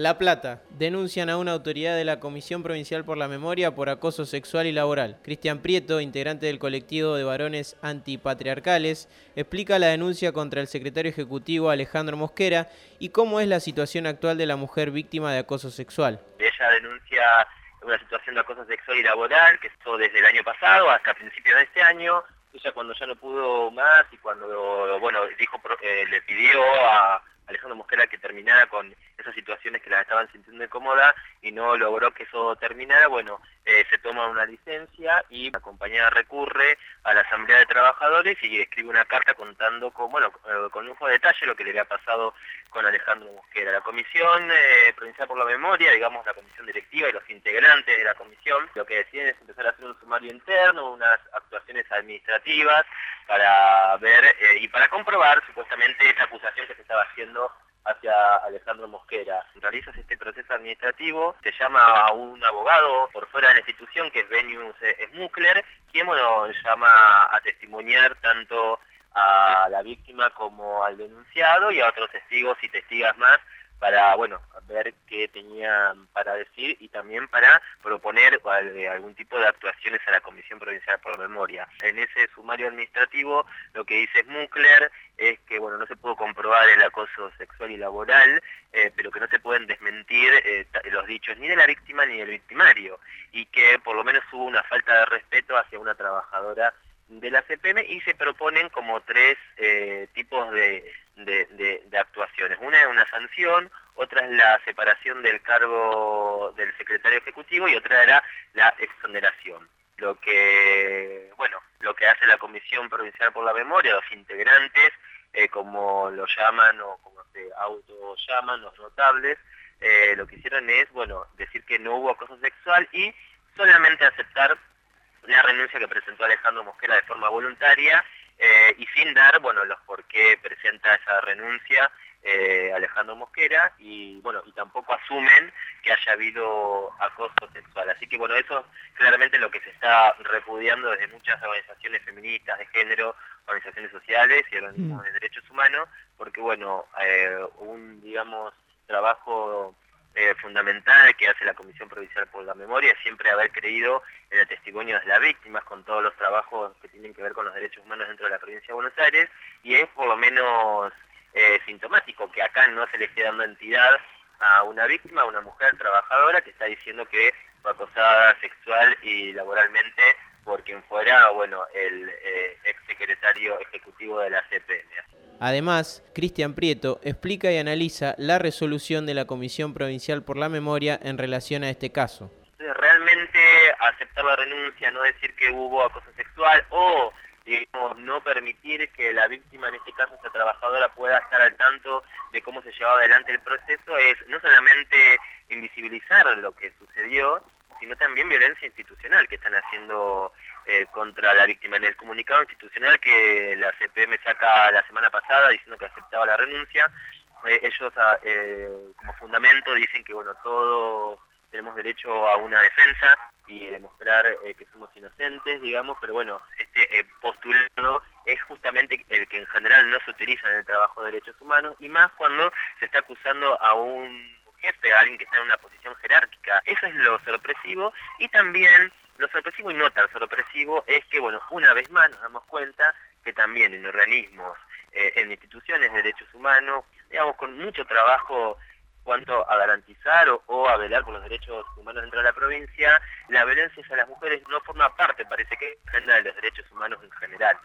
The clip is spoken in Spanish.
La Plata. Denuncian a una autoridad de la Comisión Provincial por la Memoria por acoso sexual y laboral. Cristian Prieto, integrante del colectivo de varones antipatriarcales, explica la denuncia contra el secretario ejecutivo Alejandro Mosquera y cómo es la situación actual de la mujer víctima de acoso sexual. Ella denuncia una situación de acoso sexual y laboral que estuvo desde el año pasado hasta principios de este año. Ella cuando ya no pudo más y cuando, bueno, dijo, eh, le pidió a Alejandro Mosquera que terminara con esas situaciones que la estaban sintiendo incómoda y no logró que eso terminara, bueno, eh, se toma una licencia y la compañía recurre a la Asamblea de Trabajadores y escribe una carta contando con, bueno, eh, con lujo de detalle lo que le había pasado con Alejandro Mosquera. La Comisión eh, Provincial por la Memoria, digamos la comisión directiva y los integrantes de la comisión, lo que deciden es empezar a hacer un sumario interno, unas actuaciones administrativas para ver y para comprobar supuestamente acusación que se estaba haciendo hacia Alejandro Mosquera. Realizas este proceso administrativo, te llama a un abogado por fuera de la institución que es Venius Smukler, quien bueno, llama a testimoniar tanto a la víctima como al denunciado y a otros testigos y testigas más para bueno ver qué tenían para decir y también para proponer eh, algún tipo de actuaciones a la Comisión Provincial por Memoria. En ese sumario administrativo lo que dice Smukler es no se pudo comprobar el acoso sexual y laboral, eh, pero que no se pueden desmentir eh, los dichos ni de la víctima ni del victimario y que por lo menos hubo una falta de respeto hacia una trabajadora de la CPM y se proponen como tres tipos de, de, actuaciones. Una es una sanción, otra es la separación del cargo del secretario ejecutivo y otra era la exoneración. Lo que, bueno, lo que hace la Comisión Provincial por la Memoria, los integrantes, eh, como lo llaman o como se auto llaman, los notables, eh, lo que hicieron es, bueno, decir que no hubo acoso sexual y solamente aceptar la renuncia que presentó Alejandro Mosquera de forma voluntaria eh, y sin dar, bueno, los por qué presenta esa renuncia eh, Alejandro Mosquera y bueno y tampoco asumen que haya habido acoso sexual así que bueno eso claramente lo que se está repudiando desde muchas organizaciones feministas de género organizaciones sociales y organismos mm. de derechos humanos porque bueno eh, un digamos trabajo que hace la Comisión Provincial por la Memoria siempre haber creído en el testimonio de las víctimas con todos los trabajos que tienen que ver con los derechos humanos dentro de la provincia de Buenos Aires y es por lo menos eh, sintomático que acá no se le esté dando entidad a una víctima, a una mujer trabajadora que está diciendo que fue acosada sexual y laboralmente por quien fuera, bueno, el eh, ex secretario ejecutivo de la CPM. Además, Cristian Prieto explica y analiza la resolución de la Comisión Provincial por la Memoria en relación a este caso. Realmente aceptar la renuncia, no decir que hubo acoso sexual o digamos, no permitir que la víctima, en este caso esta trabajadora, pueda estar al tanto de cómo se llevaba adelante el proceso, es no solamente invisibilizar lo que sucedió, sino también violencia institucional que están haciendo eh, contra la víctima. En el comunicado institucional que la CPM saca la semana pasada diciendo que aceptaba la renuncia, eh, ellos ah, eh, como fundamento dicen que bueno todos tenemos derecho a una defensa y demostrar que somos inocentes, digamos, pero bueno, este postulado es justamente el que en general no se utiliza en el trabajo de derechos humanos y más cuando se está acusando a un jefe, a alguien que está en una posición jerárquica. Eso es lo sorpresivo y también lo sorpresivo y no tan sorpresivo es que, bueno, una vez más nos damos cuenta que también en organismos, eh, en instituciones de derechos humanos, digamos, con mucho trabajo cuanto a garantizar o, a velar por los derechos humanos dentro de la provincia, la violencia hacia las mujeres no forma parte, parece que, de los derechos humanos en general.